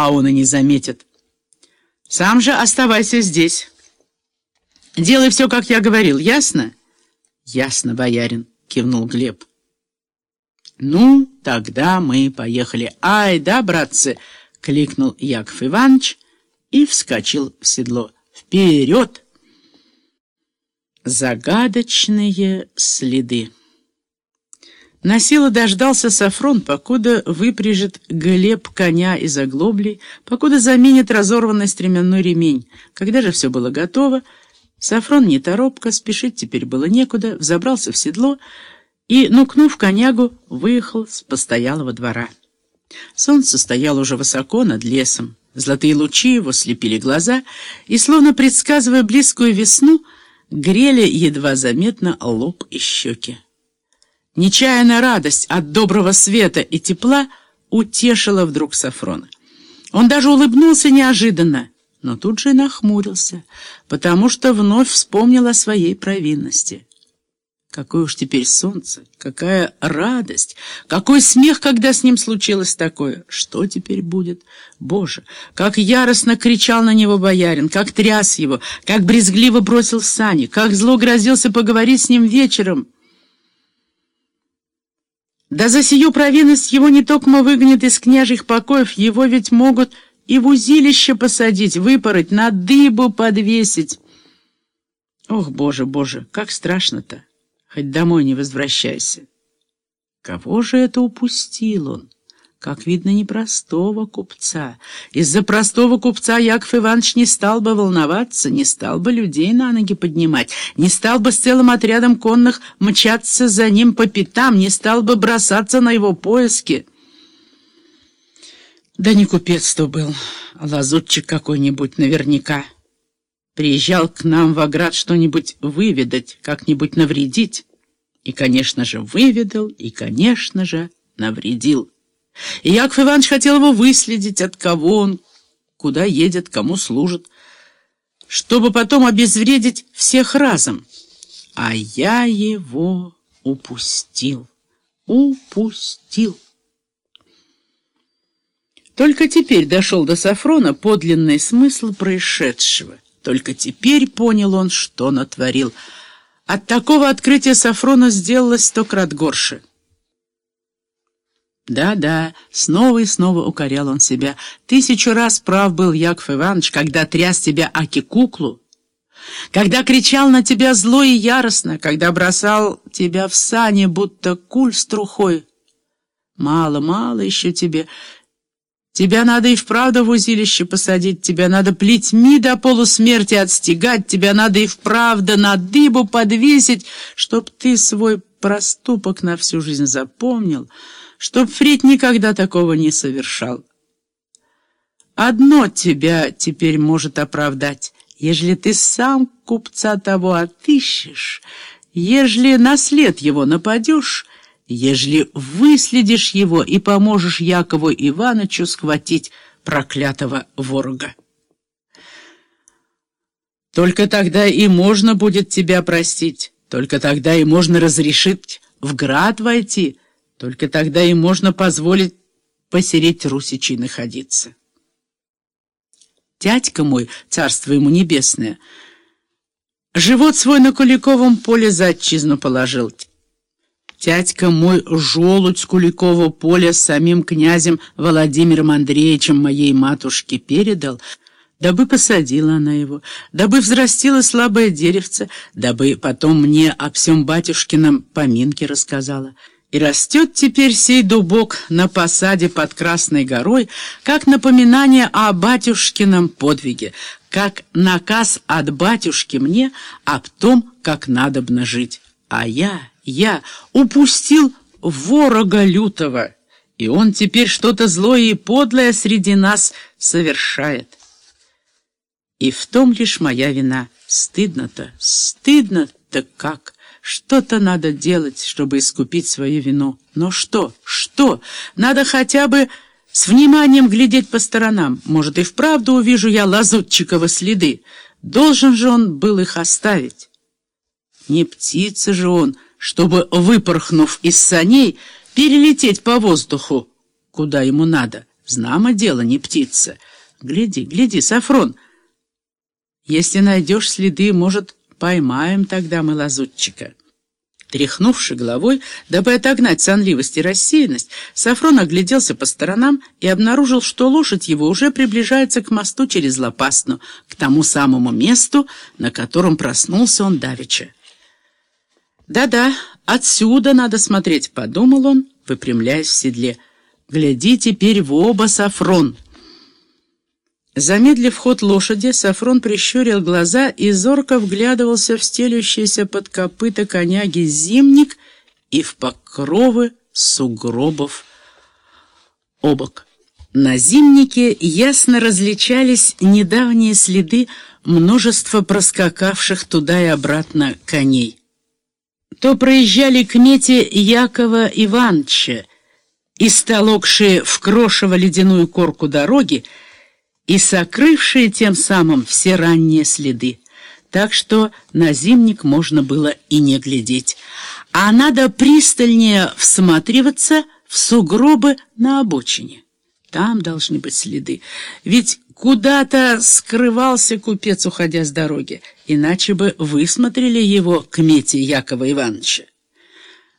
а он и не заметит. Сам же оставайся здесь. Делай все, как я говорил, ясно? Ясно, боярин, кивнул Глеб. Ну, тогда мы поехали. Ай, да, братцы, кликнул Яков Иванович и вскочил в седло. Вперед! Загадочные следы. Насило дождался Сафрон, покуда выпряжет Глеб коня из оглоблей, покуда заменит разорванный стременной ремень. Когда же все было готово, Сафрон неторопко, спешить теперь было некуда, взобрался в седло и, нукнув конягу, выехал с постоялого двора. Солнце стояло уже высоко над лесом. Золотые лучи его слепили глаза и, словно предсказывая близкую весну, грели едва заметно лоб и щеки. Нечаянная радость от доброго света и тепла утешила вдруг Сафрона. Он даже улыбнулся неожиданно, но тут же нахмурился, потому что вновь вспомнил о своей провинности. Какое уж теперь солнце, какая радость, какой смех, когда с ним случилось такое. Что теперь будет? Боже, как яростно кричал на него боярин, как тряс его, как брезгливо бросил сани, как зло грозился поговорить с ним вечером. Да за сию провинность его не токмо выгонят из княжьих покоев, его ведь могут и в узилище посадить, выпороть, на дыбу подвесить. Ох, боже, боже, как страшно-то! Хоть домой не возвращайся. Кого же это упустил он? Как видно, непростого купца. Из-за простого купца Яков Иванович не стал бы волноваться, не стал бы людей на ноги поднимать, не стал бы с целым отрядом конных мчаться за ним по пятам, не стал бы бросаться на его поиски. Да не купец то был, а лазутчик какой-нибудь наверняка. Приезжал к нам в Аград что-нибудь выведать, как-нибудь навредить. И, конечно же, выведал, и, конечно же, навредил. И Яков Иванович хотел его выследить, от кого он, куда едет, кому служит, чтобы потом обезвредить всех разом. А я его упустил, упустил. Только теперь дошел до Сафрона подлинный смысл происшедшего. Только теперь понял он, что натворил. От такого открытия Сафрона сделалось сто крат горше — да-да, снова и снова укорял он себя. Тысячу раз прав был Яков Иванович, когда тряс тебя аки-куклу, когда кричал на тебя зло и яростно, когда бросал тебя в сани, будто куль с трухой. Мало, мало еще тебе. Тебя надо и вправду в узилище посадить, тебя надо плетьми до полусмерти отстегать, тебя надо и вправду на дыбу подвесить, чтоб ты свой проступок на всю жизнь запомнил — чтоб Фрид никогда такого не совершал. Одно тебя теперь может оправдать, ежели ты сам купца того отыщешь, ежели на след его нападешь, ежели выследишь его и поможешь Якову Ивановичу схватить проклятого ворога. Только тогда и можно будет тебя простить, только тогда и можно разрешить в град войти, только тогда и можно позволить посереть русичей находиться. Дядька мой, царство ему небесное, живот свой на Куликовом поле за отчизну положил. Тятька мой желудь с Куликового поля с самим князем Владимиром Андреевичем моей матушке передал, дабы посадила она его, дабы взрастила слабое деревце, дабы потом мне о всем батюшкином поминке рассказала. И растет теперь сей дубок на посаде под Красной горой, как напоминание о батюшкином подвиге, как наказ от батюшки мне об том, как надобно жить. А я, я упустил ворога лютого, и он теперь что-то злое и подлое среди нас совершает. И в том лишь моя вина. Стыдно-то, стыдно-то как... Что-то надо делать, чтобы искупить свою вину. Но что? Что? Надо хотя бы с вниманием глядеть по сторонам. Может, и вправду увижу я лазутчикова следы. Должен же он был их оставить. Не птица же он, чтобы, выпорхнув из саней, перелететь по воздуху, куда ему надо. Знамо дело, не птица. Гляди, гляди, Сафрон. Если найдешь следы, может, поймаем тогда мы лазутчика». Тряхнувши головой, дабы отогнать сонливость и рассеянность, Сафрон огляделся по сторонам и обнаружил, что лошадь его уже приближается к мосту через Лопастну, к тому самому месту, на котором проснулся он давеча. «Да-да, отсюда надо смотреть», — подумал он, выпрямляясь в седле. «Гляди теперь в оба, Сафрон!» Замедлив ход лошади, Сафрон прищурил глаза и зорко вглядывался в стелющийся под копыта коняги зимник и в покровы сугробов обок. На зимнике ясно различались недавние следы множества проскакавших туда и обратно коней. То проезжали к мете Якова Ивановича и столокшие в крошево ледяную корку дороги, и сокрывшие тем самым все ранние следы. Так что на зимник можно было и не глядеть. А надо пристальнее всматриваться в сугробы на обочине. Там должны быть следы. Ведь куда-то скрывался купец, уходя с дороги, иначе бы высмотрели его к мете Якова Ивановича.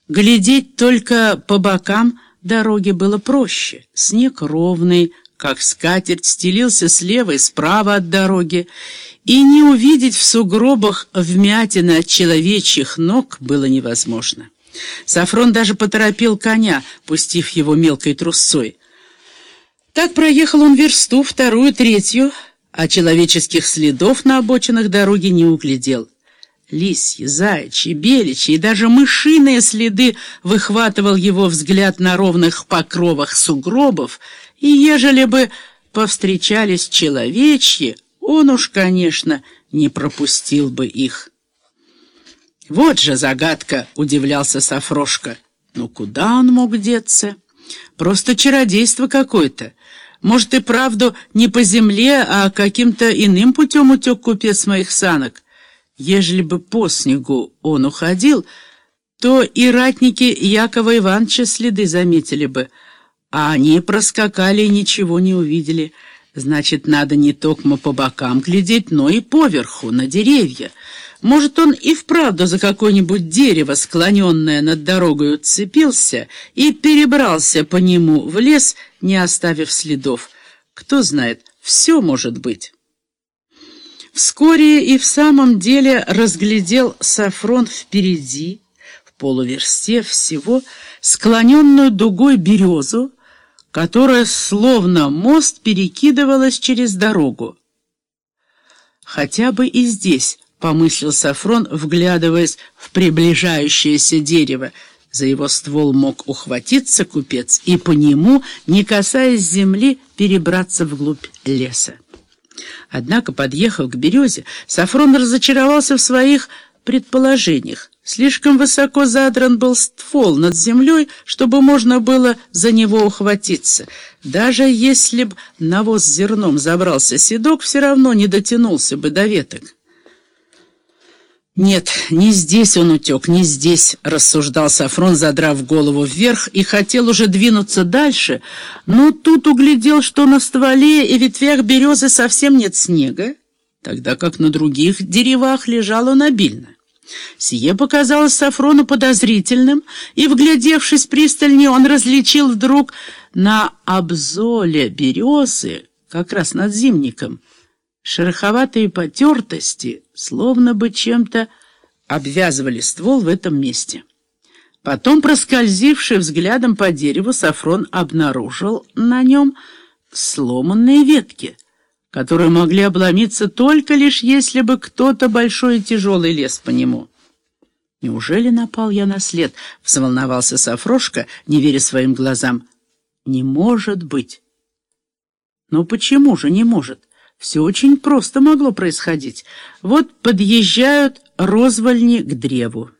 Глядеть только по бокам дороги было проще. Снег ровный, как скатерть стелился слева и справа от дороги, и не увидеть в сугробах вмятины от человечьих ног было невозможно. Сафрон даже поторопил коня, пустив его мелкой трусцой. Так проехал он версту, вторую, третью, а человеческих следов на обочинах дороги не углядел. Лисьи, заячьи, беличьи и даже мышиные следы выхватывал его взгляд на ровных покровах сугробов, и ежели бы повстречались человечьи, он уж, конечно, не пропустил бы их. «Вот же загадка!» — удивлялся Сафрошка. «Ну куда он мог деться? Просто чародейство какое-то. Может, и правду не по земле, а каким-то иным путем утек купец моих санок. Ежели бы по снегу он уходил, то и ратники Якова Ивановича следы заметили бы, а они проскакали и ничего не увидели. Значит, надо не только по бокам глядеть, но и поверху, на деревья. Может, он и вправду за какое-нибудь дерево, склоненное над дорогой, уцепился и перебрался по нему в лес, не оставив следов. Кто знает, все может быть. Вскоре и в самом деле разглядел Сафрон впереди, в полуверсте всего, склоненную дугой березу, которая словно мост перекидывалась через дорогу. «Хотя бы и здесь», — помыслил Сафрон, вглядываясь в приближающееся дерево, за его ствол мог ухватиться купец и по нему, не касаясь земли, перебраться вглубь леса. Однако, подъехав к березе, Сафрон разочаровался в своих предположениях. Слишком высоко задран был ствол над землей, чтобы можно было за него ухватиться. Даже если б навоз с зерном забрался седок, все равно не дотянулся бы до веток. «Нет, не здесь он утек, не здесь», — рассуждал Сафрон, задрав голову вверх, и хотел уже двинуться дальше, но тут углядел, что на стволе и ветвях березы совсем нет снега, тогда как на других деревах лежал он обильно. Сие показалось Сафрону подозрительным, и, вглядевшись пристальнее, он различил вдруг на обзоле березы, как раз над зимником, шероховатые потертости, словно бы чем-то обвязывали ствол в этом месте. Потом, проскользивший взглядом по дереву, Сафрон обнаружил на нем сломанные ветки, которые могли обломиться только лишь если бы кто-то большой и тяжелый лез по нему. «Неужели напал я на след?» — взволновался Сафрошка, не веря своим глазам. «Не может быть!» «Но почему же не может?» Все очень просто могло происходить. Вот подъезжают розвольни к древу.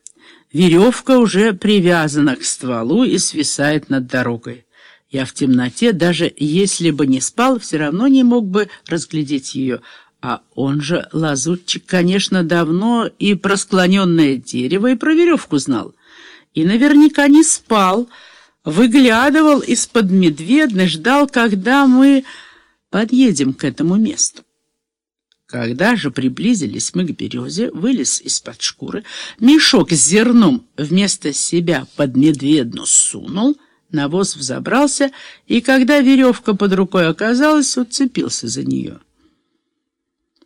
Веревка уже привязана к стволу и свисает над дорогой. Я в темноте, даже если бы не спал, все равно не мог бы разглядеть ее. А он же, лазутчик, конечно, давно и про склоненное дерево, и про веревку знал. И наверняка не спал, выглядывал из-под медведны, ждал, когда мы подъедем к этому месту. Когда же приблизились мы к березе, вылез из-под шкуры, мешок с зерном вместо себя под медведну сунул, на воз взобрался, и когда веревка под рукой оказалась, уцепился за нее.